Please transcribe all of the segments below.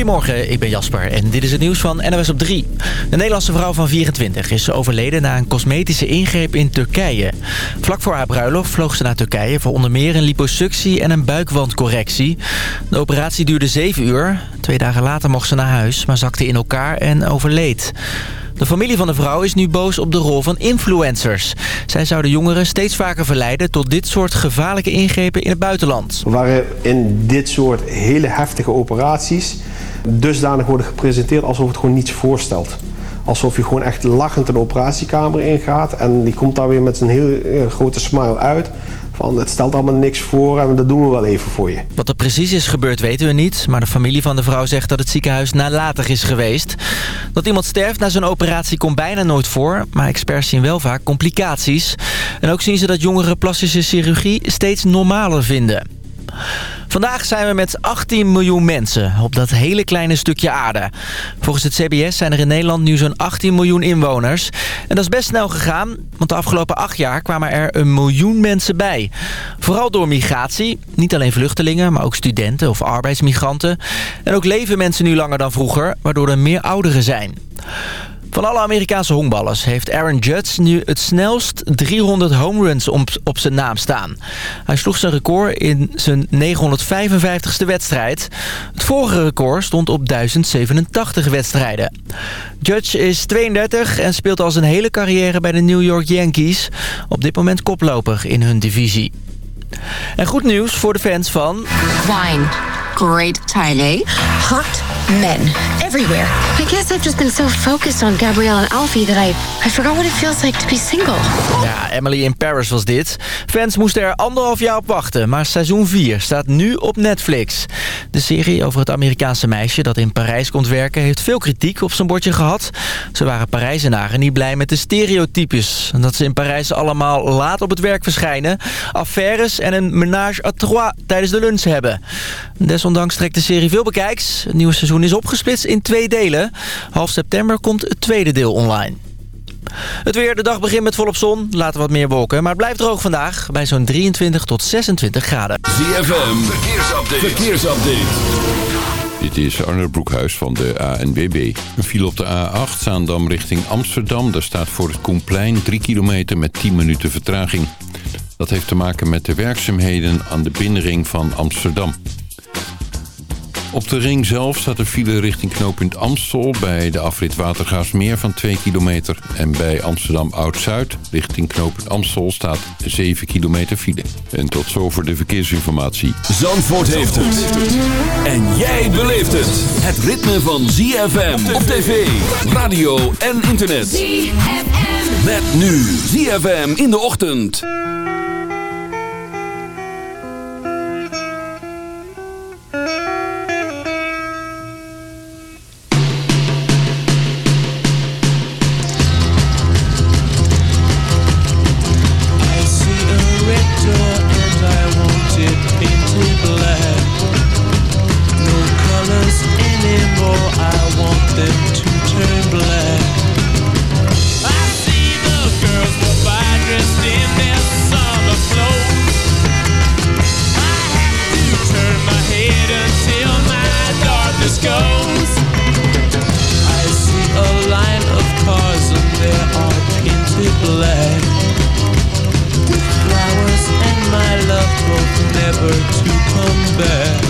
Goedemorgen, ik ben Jasper en dit is het nieuws van NOS op 3. Een Nederlandse vrouw van 24 is overleden na een cosmetische ingreep in Turkije. Vlak voor haar bruiloft vloog ze naar Turkije voor onder meer een liposuctie en een buikwandcorrectie. De operatie duurde 7 uur. Twee dagen later mocht ze naar huis, maar zakte in elkaar en overleed. De familie van de vrouw is nu boos op de rol van influencers. Zij zouden jongeren steeds vaker verleiden tot dit soort gevaarlijke ingrepen in het buitenland. We waren in dit soort hele heftige operaties dusdanig worden gepresenteerd alsof het gewoon niets voorstelt. Alsof je gewoon echt lachend een operatiekamer ingaat en die komt daar weer met een heel grote smile uit. Van, het stelt allemaal niks voor en dat doen we wel even voor je. Wat er precies is gebeurd weten we niet. Maar de familie van de vrouw zegt dat het ziekenhuis nalatig is geweest. Dat iemand sterft na zo'n operatie komt bijna nooit voor. Maar experts zien wel vaak complicaties. En ook zien ze dat jongeren plastische chirurgie steeds normaler vinden. Vandaag zijn we met 18 miljoen mensen op dat hele kleine stukje aarde. Volgens het CBS zijn er in Nederland nu zo'n 18 miljoen inwoners. En dat is best snel gegaan, want de afgelopen acht jaar kwamen er een miljoen mensen bij. Vooral door migratie. Niet alleen vluchtelingen, maar ook studenten of arbeidsmigranten. En ook leven mensen nu langer dan vroeger, waardoor er meer ouderen zijn. Van alle Amerikaanse honkballers heeft Aaron Judge nu het snelst 300 home runs op, op zijn naam staan. Hij sloeg zijn record in zijn 955ste wedstrijd. Het vorige record stond op 1087 wedstrijden. Judge is 32 en speelt al zijn hele carrière bij de New York Yankees. Op dit moment koploper in hun divisie. En goed nieuws voor de fans van... Wine. Great Thai Hot men everywhere. I guess I've just been so focused on Gabrielle and Alfie that I, I forgot what it feels like to be single. Ja, Emily in Paris was dit. Fans moesten er anderhalf jaar op wachten, maar seizoen 4 staat nu op Netflix. De serie over het Amerikaanse meisje dat in Parijs komt werken... heeft veel kritiek op zijn bordje gehad. Ze waren Parijzenaren niet blij met de stereotypes. Dat ze in Parijs allemaal laat op het werk verschijnen... affaires en een menage à trois tijdens de lunch hebben. Desondanks trekt de serie veel bekijks. Het nieuwe seizoen is opgesplitst in twee delen. Half september komt het tweede deel online. Het weer, de dag begint met volop zon. Later wat meer wolken, maar het blijft droog vandaag. Bij zo'n 23 tot 26 graden. ZFM, verkeersupdate. verkeersupdate. Dit is Arne Broekhuis van de ANWB. Een file op de A8, Zaandam richting Amsterdam. Daar staat voor het Koenplein 3 kilometer met 10 minuten vertraging. Dat heeft te maken met de werkzaamheden aan de binnenring van Amsterdam. Op de ring zelf staat een file richting knooppunt Amstel... bij de afrit Watergaasmeer van 2 kilometer. En bij Amsterdam Oud-Zuid richting knooppunt Amstel staat 7 kilometer file. En tot zover de verkeersinformatie. Zandvoort heeft het. En jij beleeft het. Het ritme van ZFM op tv, radio en internet. ZFM. Met nu ZFM in de ochtend. never to come back.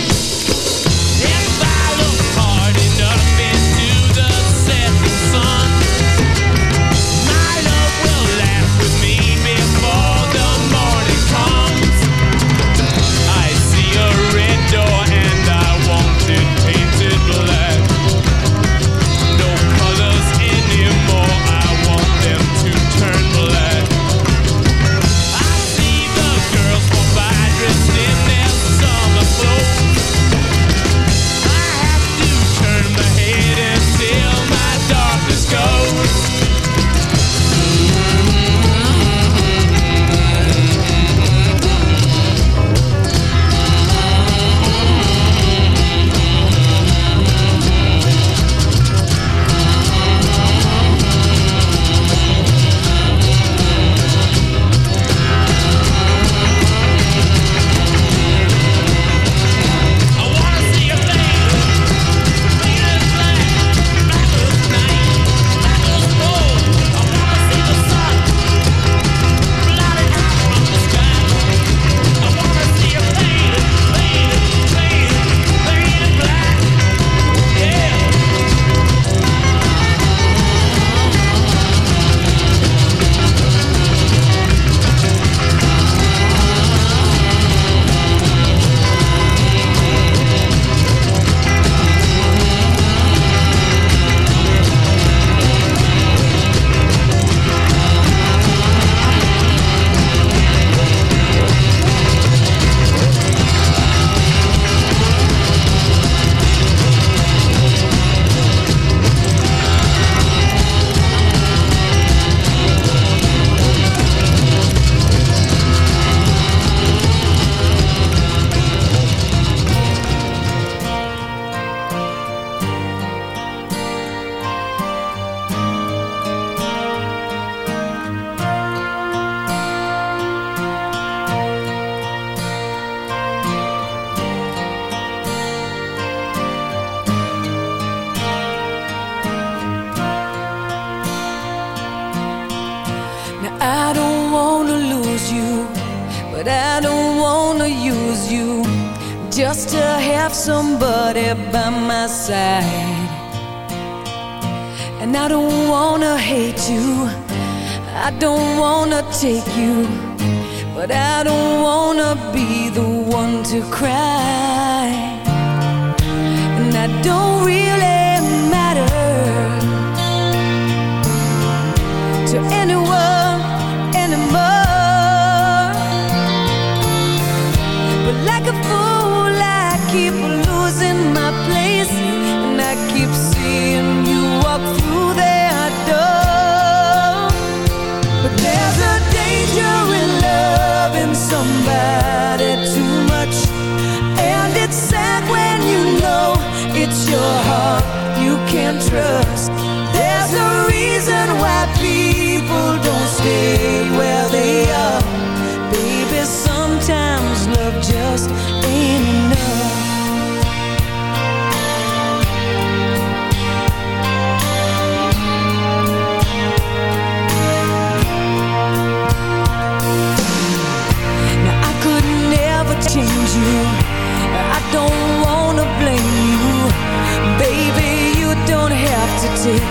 to cry. Your heart you can't trust. There's a reason why people don't stay where they are. Baby, sometimes love just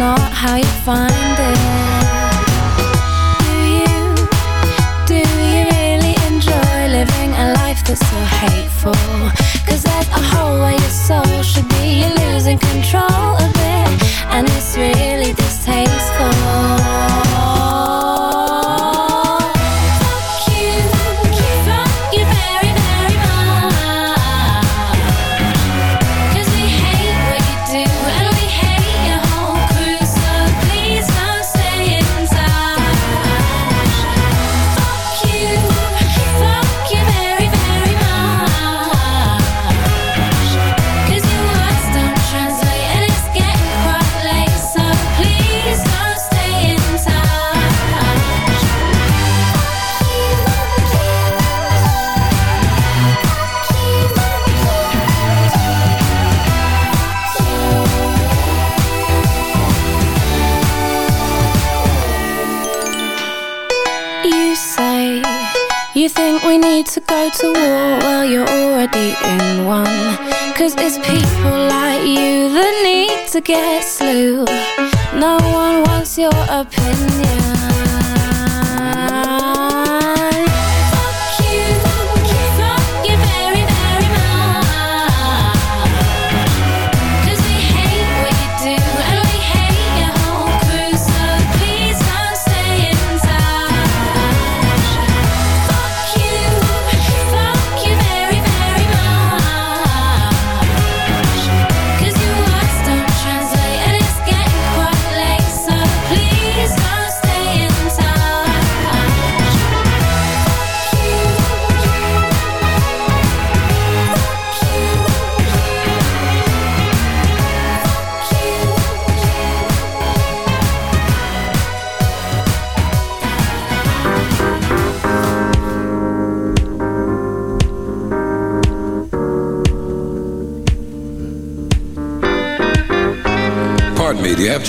not how you find it.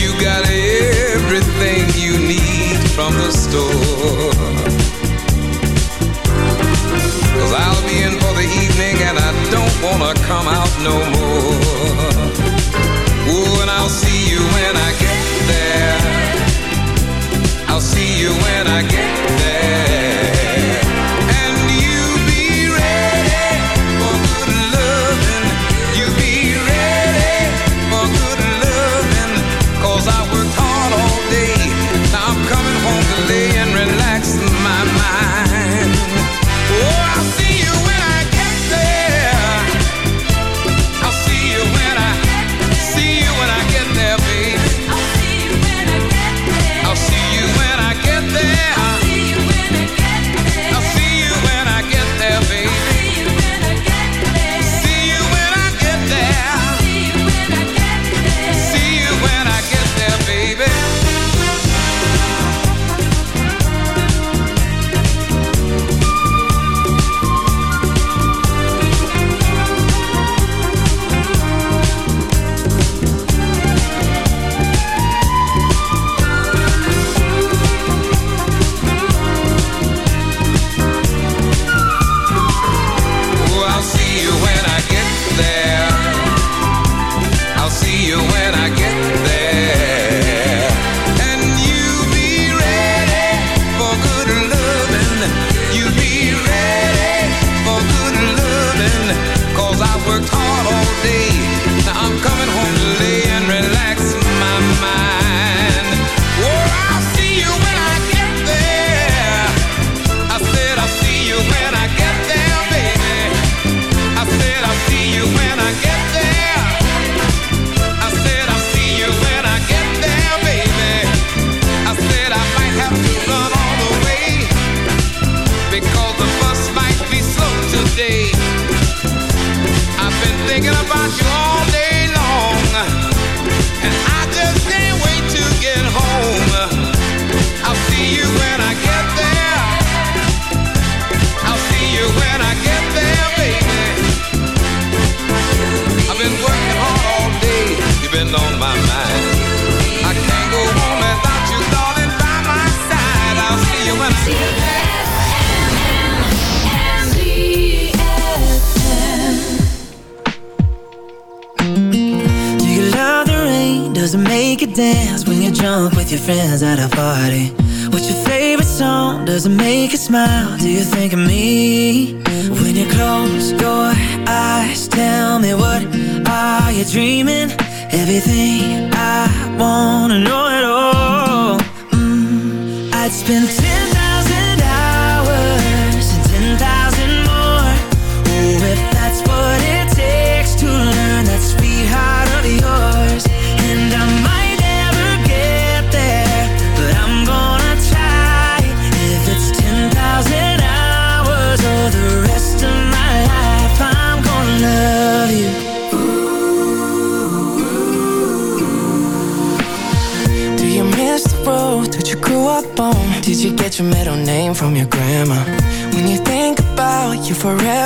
You got everything you need from the store? Cause I'll be in for the evening and I don't wanna come out no more. Ooh, and I'll see you when I get there. I'll see you when I get there.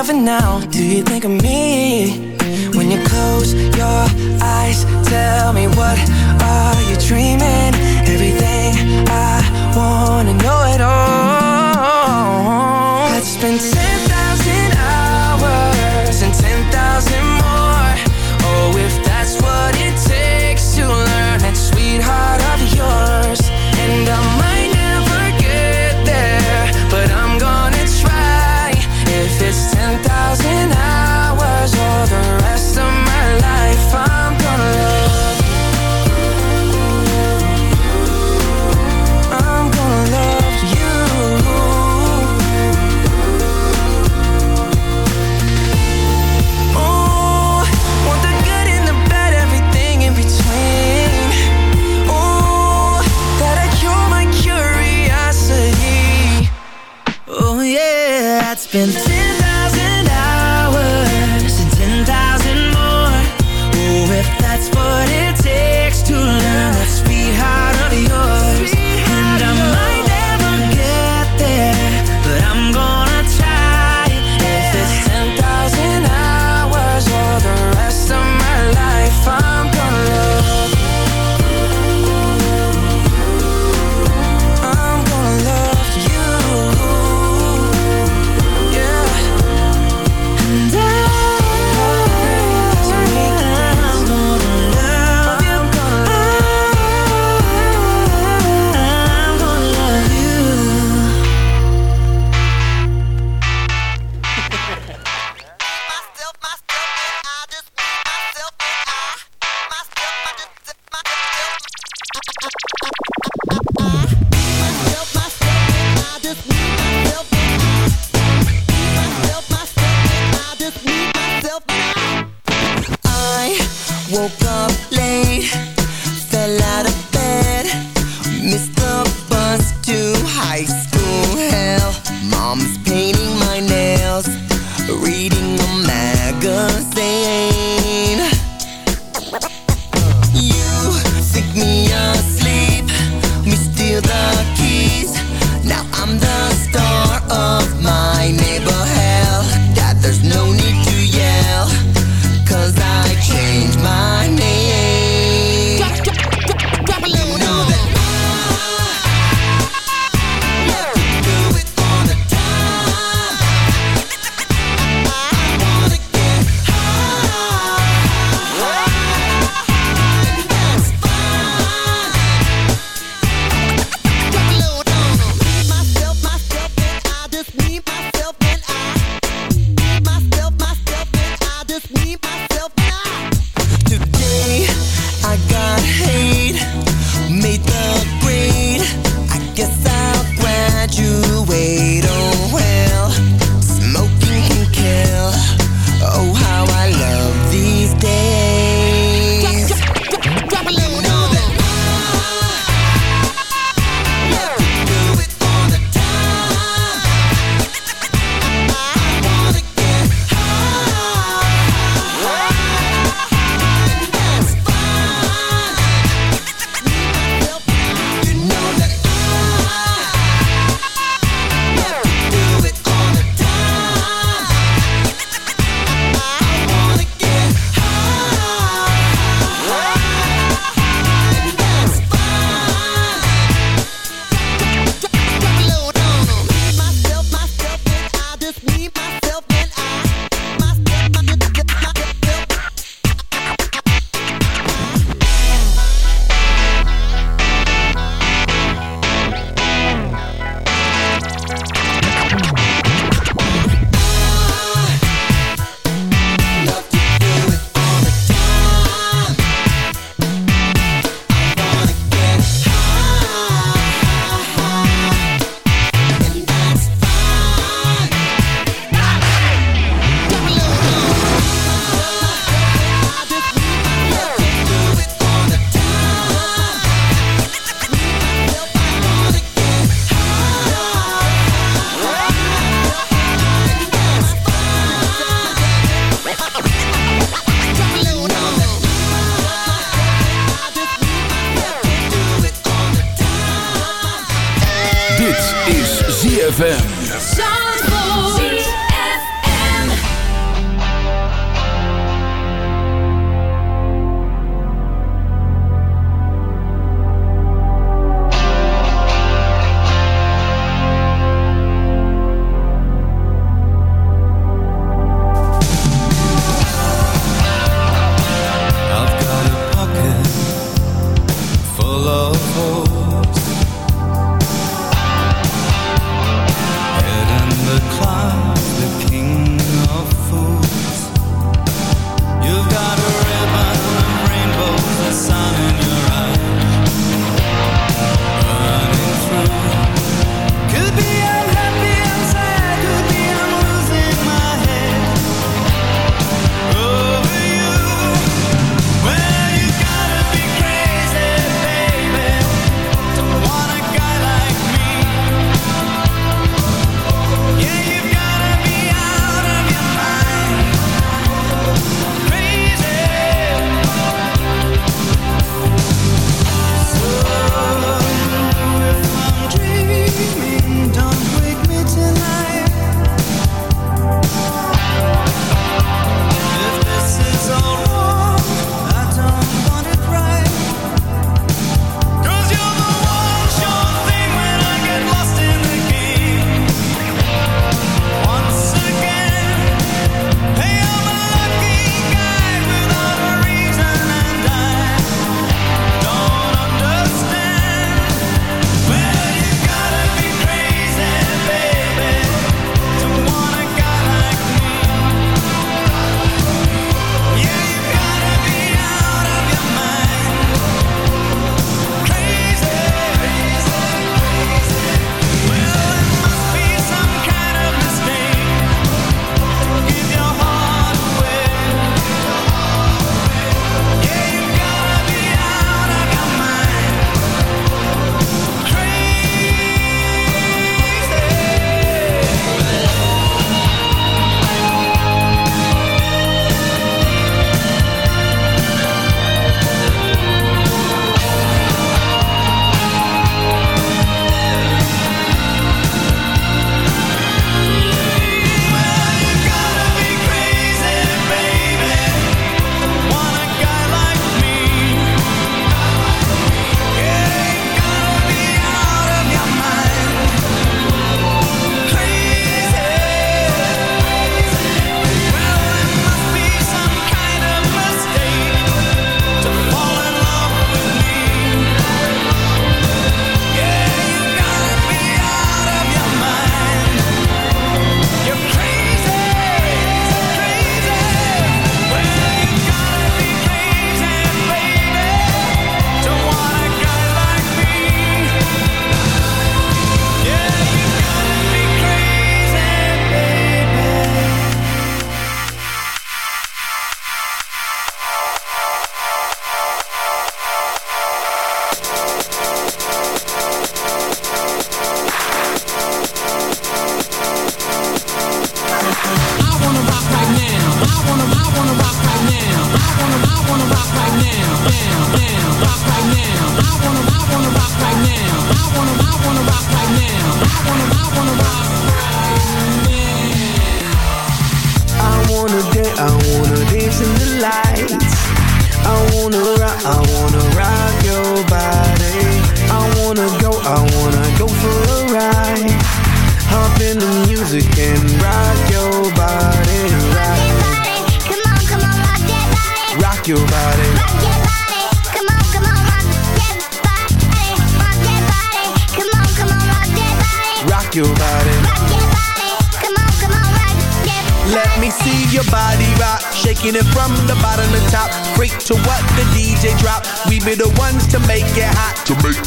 loving now? Do you think of me? When you close your eyes, tell me what are you dreaming? Everything I wanna know it all. I'd spend 10,000 hours and 10,000 more. Oh, if that's what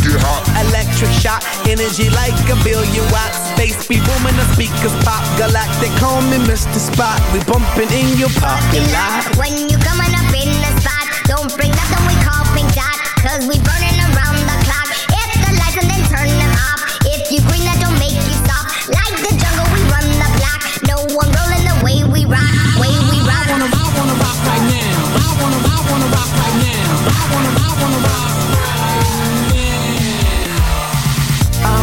To hot. Electric shock, energy like a billion watts. Space be booming, the speakers pop. Galactic, call me Mr. Spock. We bumping in your parking lot. When you coming up in the spot, don't bring nothing we call pink dot, cause we burning around the clock. Hit the lights and then turn them off. If you green, that don't make you stop. Like the jungle, we run the block. No one rolling the way we rock, way we rock. I wanna, I wanna rock right now. I wanna, I wanna rock right now. I wanna, I wanna rock I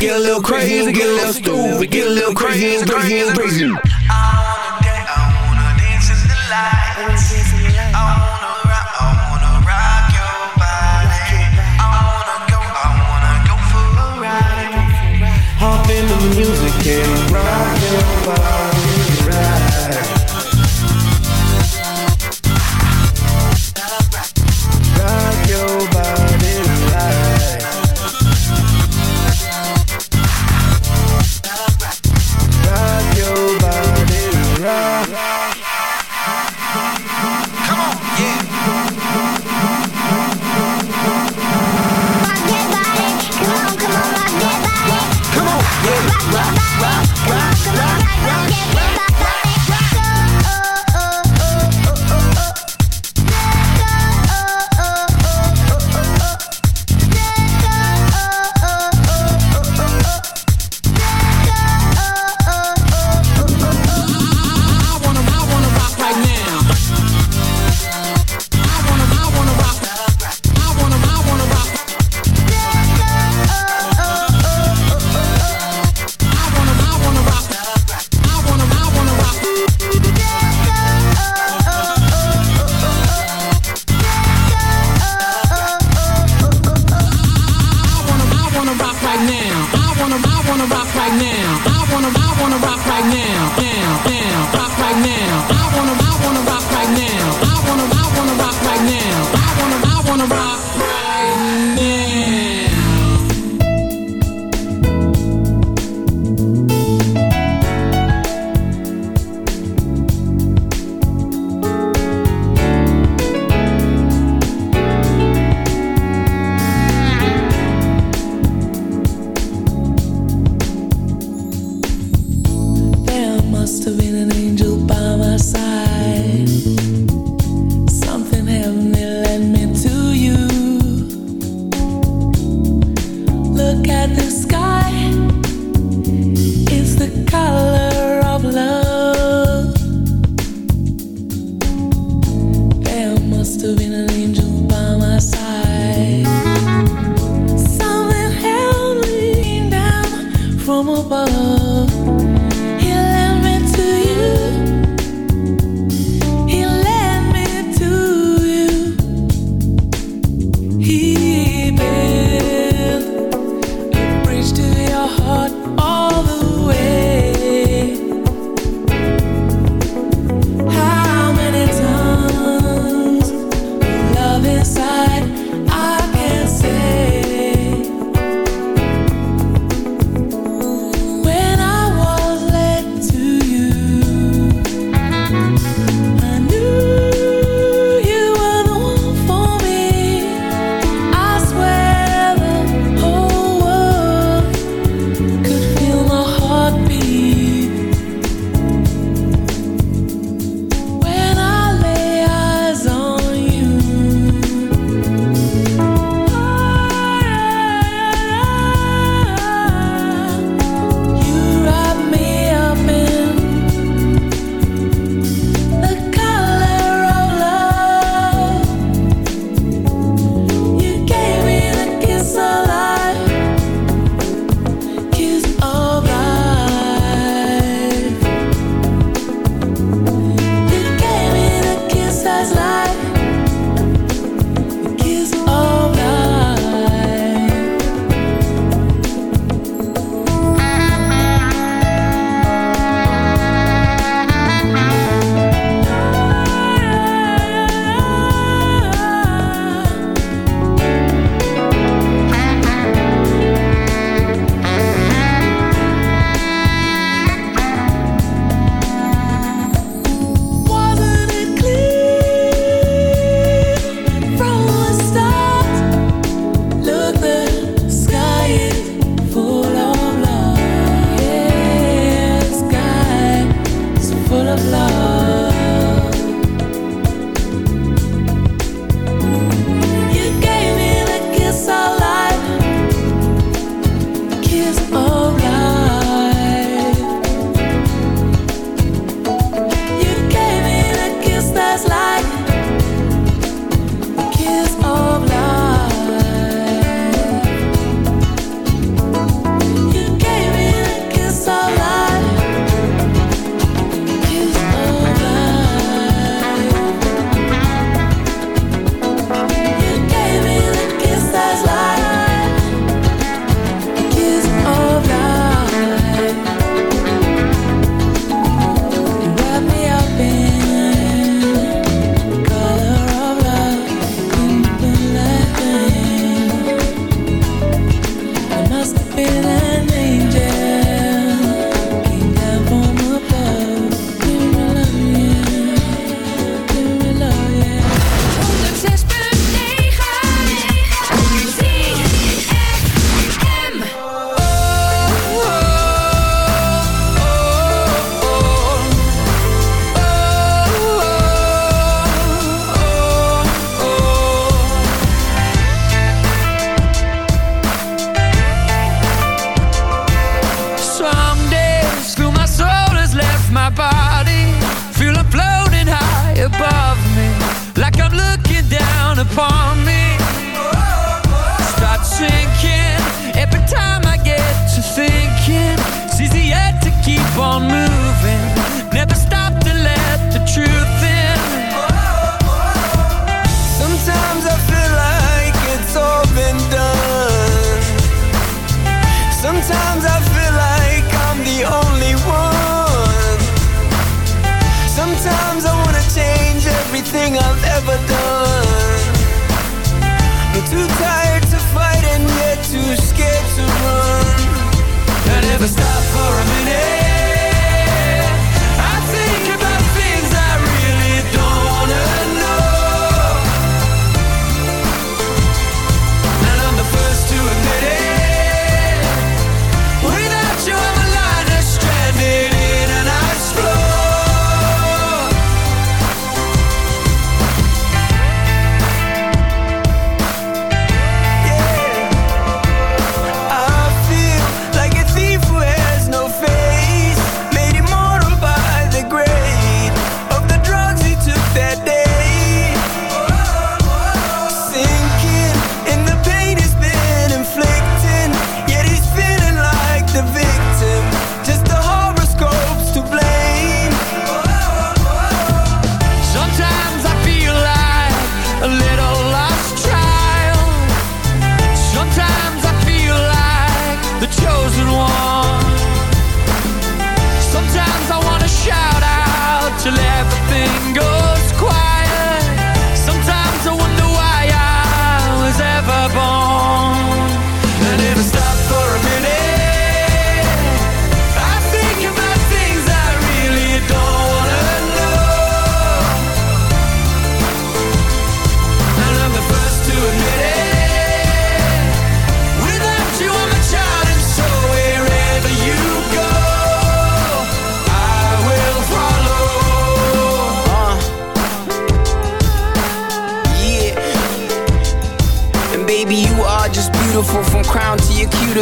Get a little crazy, get a little stupid, get a little crazy, crazy, crazy. I wanna dance, I wanna dance in the lights. I wanna rock, I wanna rock your body. I wanna go, I wanna go for a ride. Hop in the music and rock your body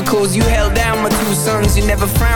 to. You held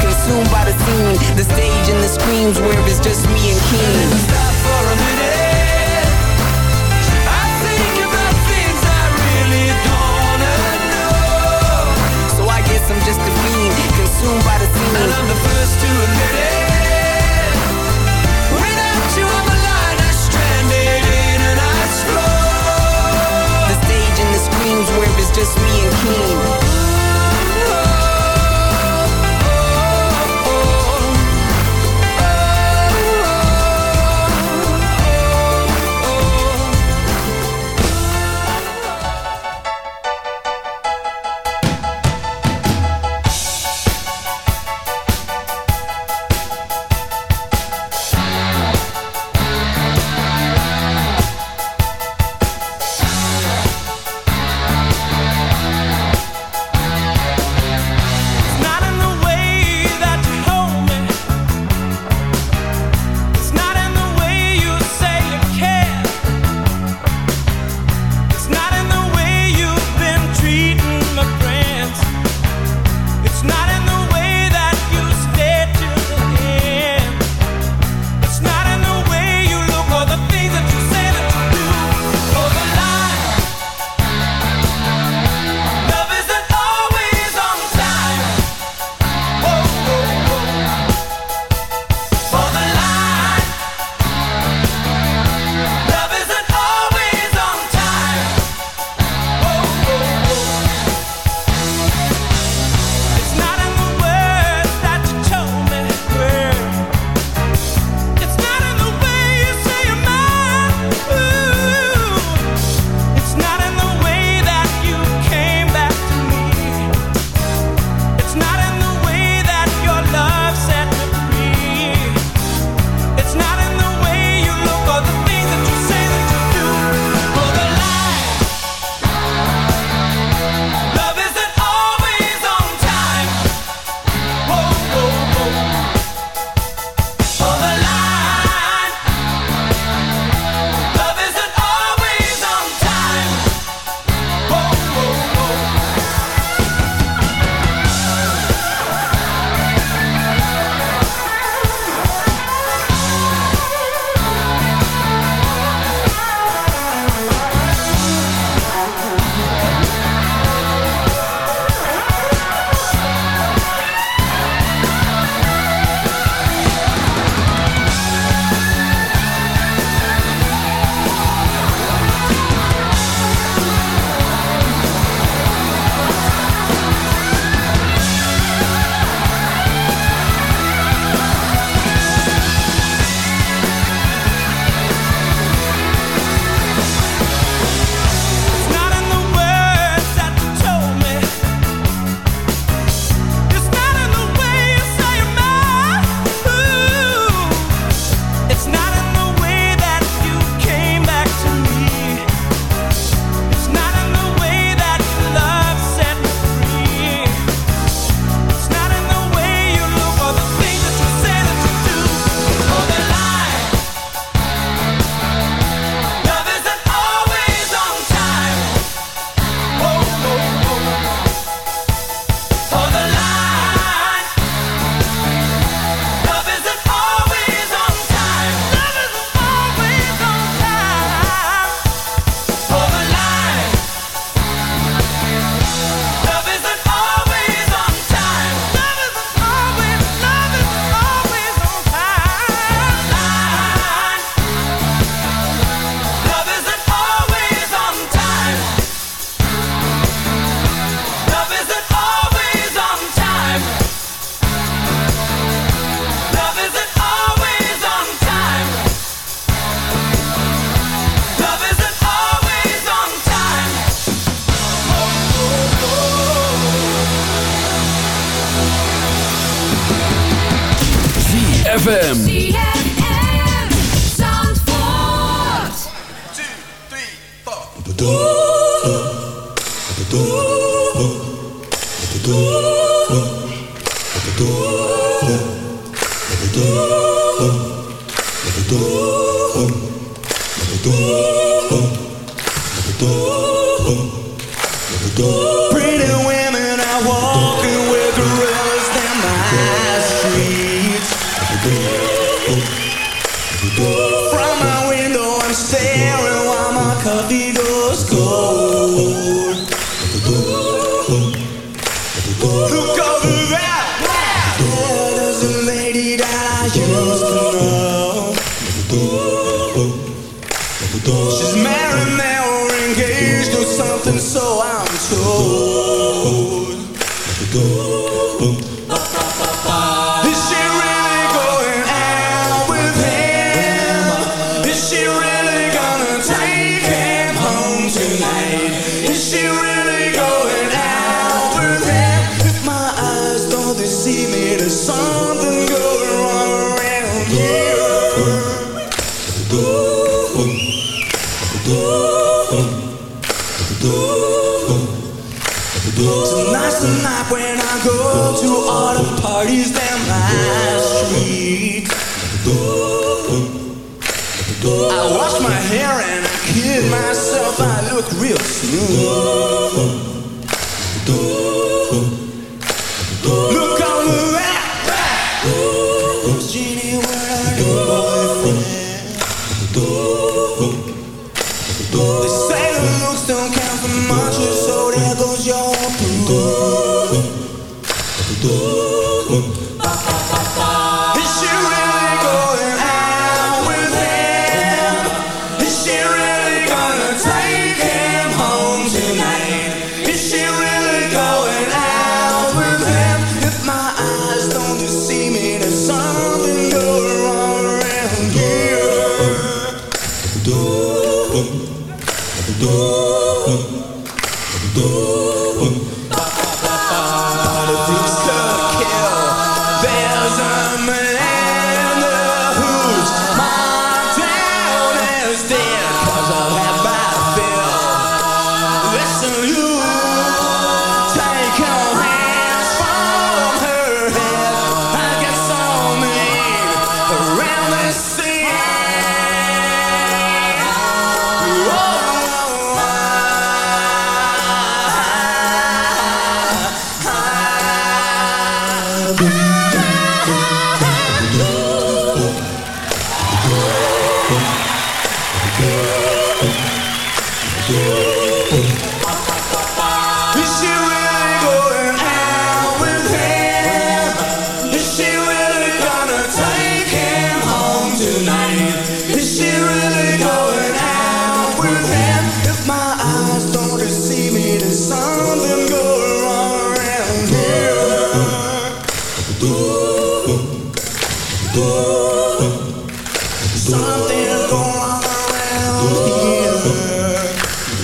consumed by the scene, the stage and the screams where it's just me and King. Stop for a minute. I think about things I really don't wanna know. So I guess I'm just a fiend, consumed by the scene. And I'm the first to admit it. Without you, I'm stranded in an ice floor. The stage and the screams where it's just me and King. ZFM.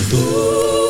Do.